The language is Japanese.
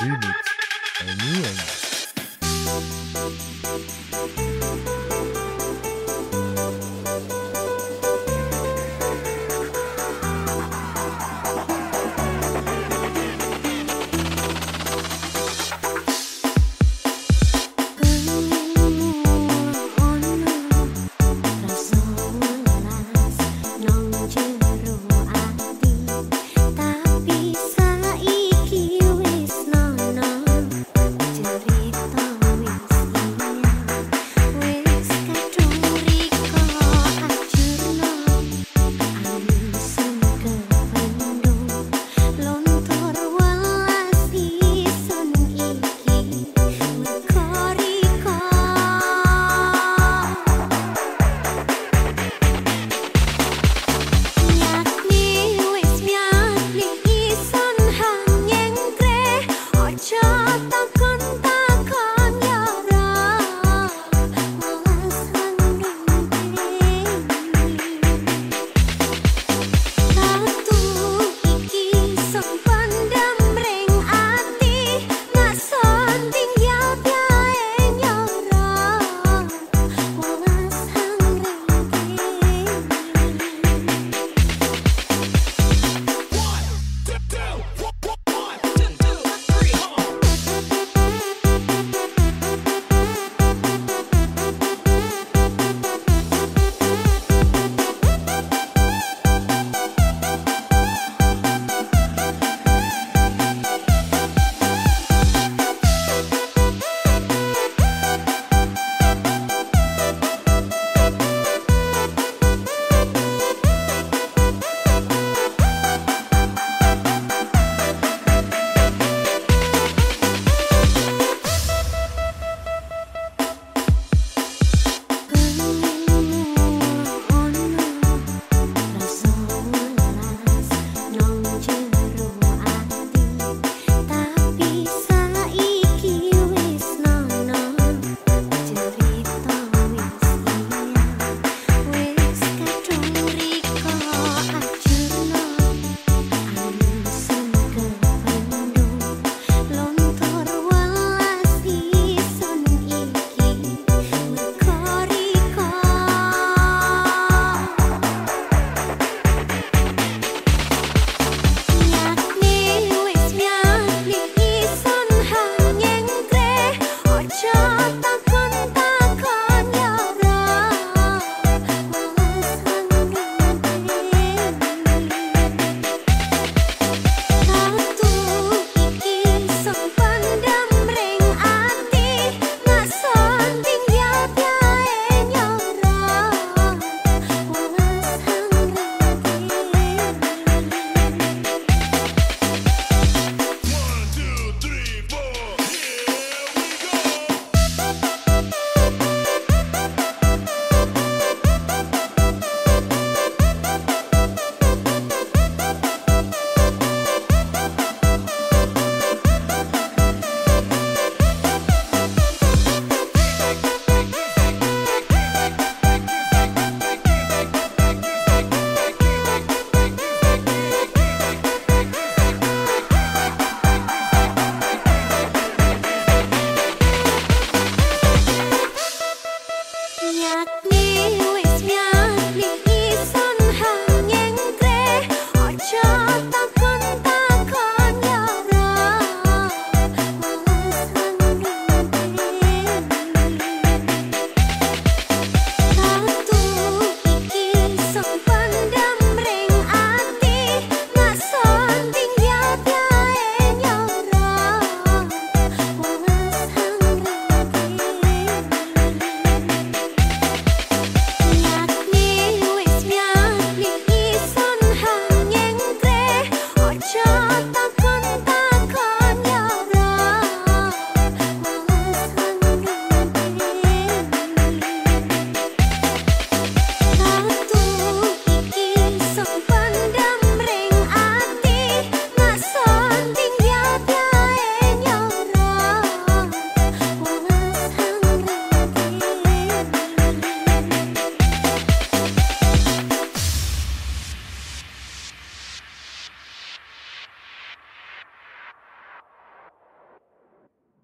Remix. Any, any.